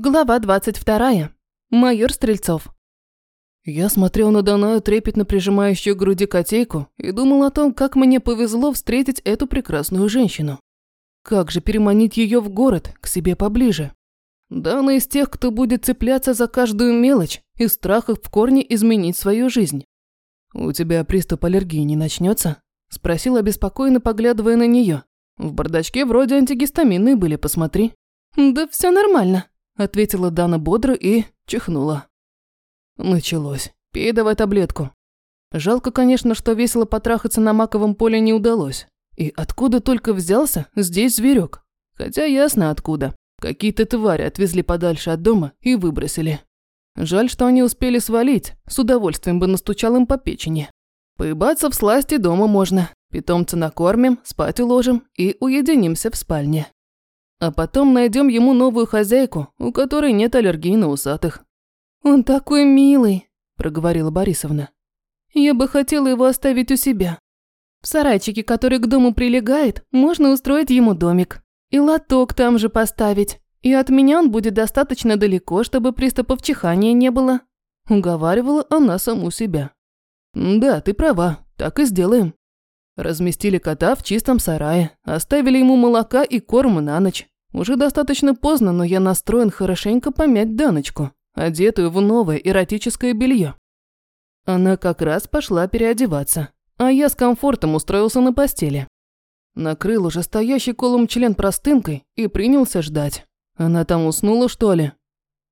Глава 22. Майор Стрельцов. Я смотрел на Данаю, трепетно прижимающую к груди котейку, и думал о том, как мне повезло встретить эту прекрасную женщину. Как же переманить ее в город, к себе поближе? Дана из тех, кто будет цепляться за каждую мелочь и в страхах в корне изменить свою жизнь. «У тебя приступ аллергии не начнется? спросил обеспокоенно, поглядывая на нее. «В бардачке вроде антигистаминные были, посмотри». «Да все нормально», ответила Дана бодро и чихнула. Началось. Пей давай таблетку. Жалко, конечно, что весело потрахаться на маковом поле не удалось. И откуда только взялся здесь зверек? Хотя ясно откуда. Какие-то твари отвезли подальше от дома и выбросили. Жаль, что они успели свалить, с удовольствием бы настучал им по печени. Поебаться в сласти дома можно. Питомца накормим, спать уложим и уединимся в спальне. А потом найдем ему новую хозяйку, у которой нет аллергии на усатых. «Он такой милый», – проговорила Борисовна. «Я бы хотела его оставить у себя. В сарайчике, который к дому прилегает, можно устроить ему домик. И лоток там же поставить. И от меня он будет достаточно далеко, чтобы приступов чихания не было». Уговаривала она саму себя. «Да, ты права, так и сделаем». Разместили кота в чистом сарае, оставили ему молока и корм на ночь. Уже достаточно поздно, но я настроен хорошенько помять Даночку, одетую в новое эротическое белье. Она как раз пошла переодеваться, а я с комфортом устроился на постели. Накрыл уже стоящий колом член простынкой и принялся ждать. Она там уснула, что ли?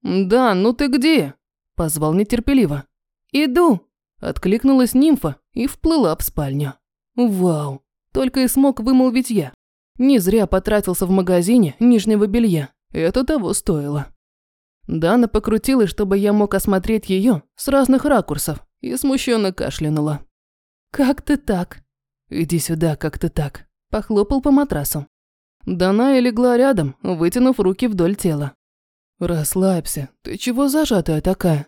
«Да, ну ты где?» – позвал нетерпеливо. «Иду», – откликнулась нимфа и вплыла в спальню. Вау, только и смог вымолвить я. Не зря потратился в магазине нижнего белья. Это того стоило. Дана покрутилась, чтобы я мог осмотреть ее с разных ракурсов, и смущенно кашлянула. «Как ты так?» «Иди сюда, как ты так», – похлопал по матрасу. Дана легла рядом, вытянув руки вдоль тела. «Расслабься, ты чего зажатая такая?»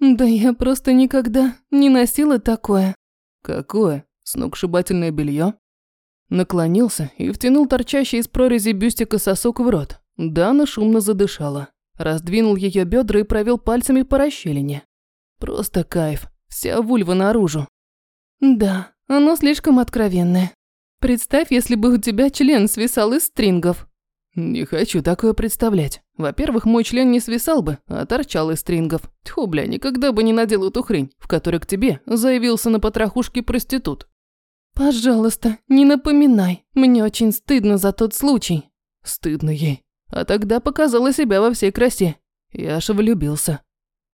«Да я просто никогда не носила такое». «Какое?» Сногсшибательное белье. Наклонился и втянул торчащий из прорези бюстика сосок в рот. Дана шумно задышала. Раздвинул ее бедра и провел пальцами по расщелине. Просто кайф. Вся вульва наружу. Да, оно слишком откровенное. Представь, если бы у тебя член свисал из стрингов. Не хочу такое представлять. Во-первых, мой член не свисал бы, а торчал из стрингов. Тьфу, бля, никогда бы не надел эту хрень, в которой к тебе заявился на потрохушке проститут. «Пожалуйста, не напоминай. Мне очень стыдно за тот случай». Стыдно ей. А тогда показала себя во всей красе. Я аж влюбился.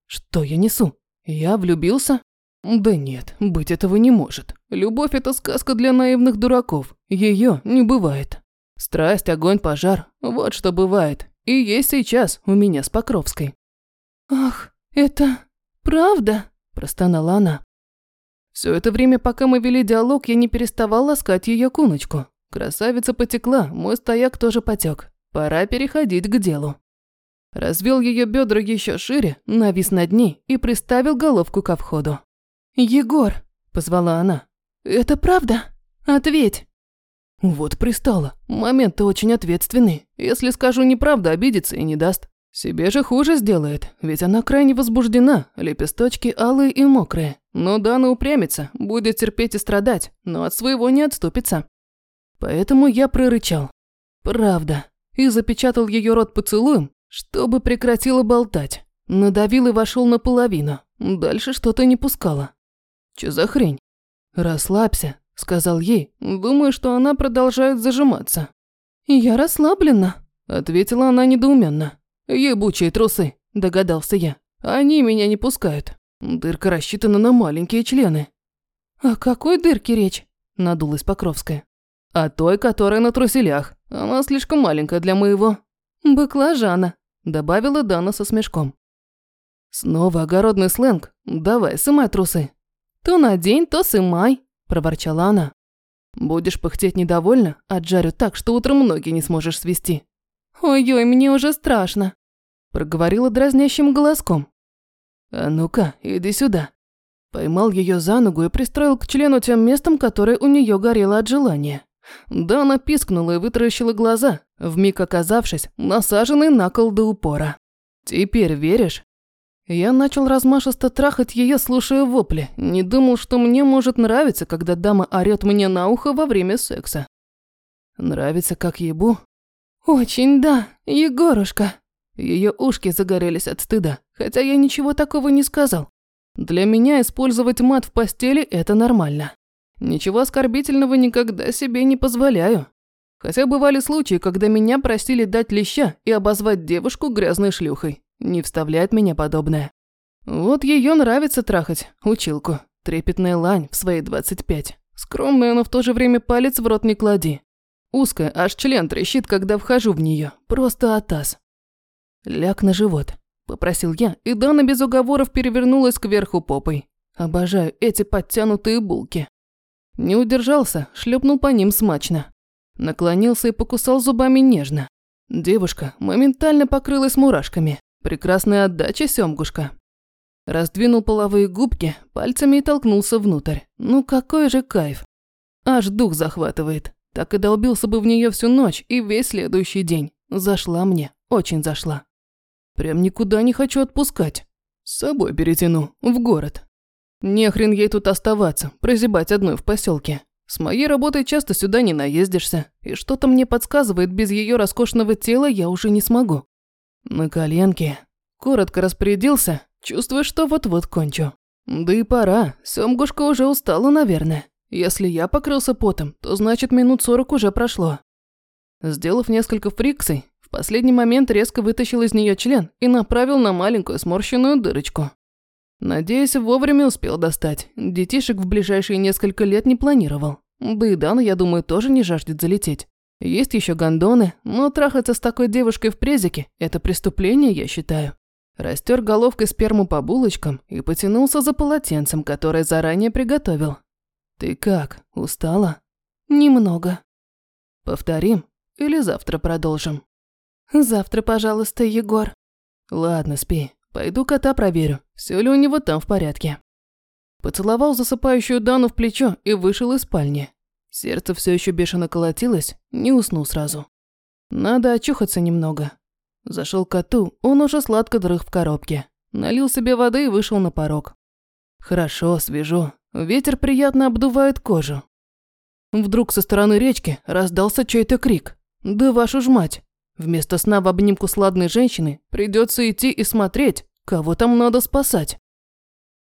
Что я несу? Я влюбился? Да нет, быть этого не может. Любовь – это сказка для наивных дураков. Ее не бывает. Страсть, огонь, пожар – вот что бывает. И есть сейчас у меня с Покровской. «Ах, это правда?» – простонала она. Все это время, пока мы вели диалог, я не переставал ласкать ее куночку. Красавица потекла, мой стояк тоже потек. Пора переходить к делу. Развел ее бедра еще шире, навис над ней и приставил головку ко входу. «Егор!» – позвала она. «Это правда? Ответь!» Вот пристала. Момент-то очень ответственный. Если скажу неправду, обидится и не даст. Себе же хуже сделает, ведь она крайне возбуждена, лепесточки алые и мокрые. Но Дана упрямится, будет терпеть и страдать, но от своего не отступится. Поэтому я прорычал. Правда. И запечатал ее рот поцелуем, чтобы прекратила болтать. Надавил и вошел наполовину. Дальше что-то не пускало. Че за хрень? Расслабься, сказал ей, думаю, что она продолжает зажиматься. Я расслаблена, ответила она недоуменно. «Ебучие трусы», – догадался я. «Они меня не пускают. Дырка рассчитана на маленькие члены». «О какой дырке речь?» – надулась Покровская. «О той, которая на труселях. Она слишком маленькая для моего». «Баклажана», – добавила Дана со смешком. «Снова огородный сленг. Давай, сымай трусы». «То надень, то сымай», – проворчала она. «Будешь пыхтеть недовольно, отжарю так, что утром ноги не сможешь свести». «Ой-ой, мне уже страшно», – проговорила дразнящим голоском. «А ну-ка, иди сюда». Поймал ее за ногу и пристроил к члену тем местом, которое у нее горело от желания. Да, она пискнула и вытаращила глаза, вмиг оказавшись насаженной на кол до упора. Теперь веришь? Я начал размашисто трахать ее, слушая вопли. Не думал, что мне может нравиться, когда дама орёт мне на ухо во время секса. Нравится, как ебу? Очень, да, Егорушка. Ее ушки загорелись от стыда, хотя я ничего такого не сказал. Для меня использовать мат в постели – это нормально. Ничего оскорбительного никогда себе не позволяю. Хотя бывали случаи, когда меня просили дать леща и обозвать девушку грязной шлюхой. Не вставляет меня подобное. Вот ее нравится трахать, училку. Трепетная лань в свои 25. Скромная, но в то же время палец в рот не клади. Узкая, аж член трещит, когда вхожу в нее. Просто атас. Ляг на живот. Попросил я, и Дана без уговоров перевернулась кверху попой. Обожаю эти подтянутые булки. Не удержался, шлепнул по ним смачно. Наклонился и покусал зубами нежно. Девушка моментально покрылась мурашками. Прекрасная отдача, Сёмгушка. Раздвинул половые губки, пальцами и толкнулся внутрь. Ну какой же кайф. Аж дух захватывает. Так и долбился бы в нее всю ночь и весь следующий день. Зашла мне, очень зашла. Прям никуда не хочу отпускать. С собой перетяну, в город. Не хрен ей тут оставаться, прозябать одной в поселке. С моей работой часто сюда не наездишься, и что-то мне подсказывает, без ее роскошного тела я уже не смогу. На коленке. Коротко распорядился, чувствуя, что вот-вот кончу. Да и пора, Сёмгушка уже устала, наверное. Если я покрылся потом, то значит минут сорок уже прошло. Сделав несколько фрикций, в последний момент резко вытащил из нее член и направил на маленькую сморщенную дырочку. Надеюсь, вовремя успел достать. Детишек в ближайшие несколько лет не планировал. Да и Дана, я думаю, тоже не жаждет залететь. Есть еще гондоны, но трахаться с такой девушкой в презике – это преступление, я считаю. Растер головкой сперму по булочкам и потянулся за полотенцем, которое заранее приготовил. «Ты как, устала?» «Немного». «Повторим или завтра продолжим?» «Завтра, пожалуйста, Егор». «Ладно, спи. Пойду кота проверю, все ли у него там в порядке». Поцеловал засыпающую Дану в плечо и вышел из спальни. Сердце все еще бешено колотилось, не уснул сразу. Надо очухаться немного. Зашел к коту, он уже сладко дрых в коробке. Налил себе воды и вышел на порог. Хорошо, свежо. Ветер приятно обдувает кожу. Вдруг со стороны речки раздался чей-то крик. «Да вашу ж мать!» Вместо сна в обнимку с ладной женщины придется идти и смотреть, кого там надо спасать.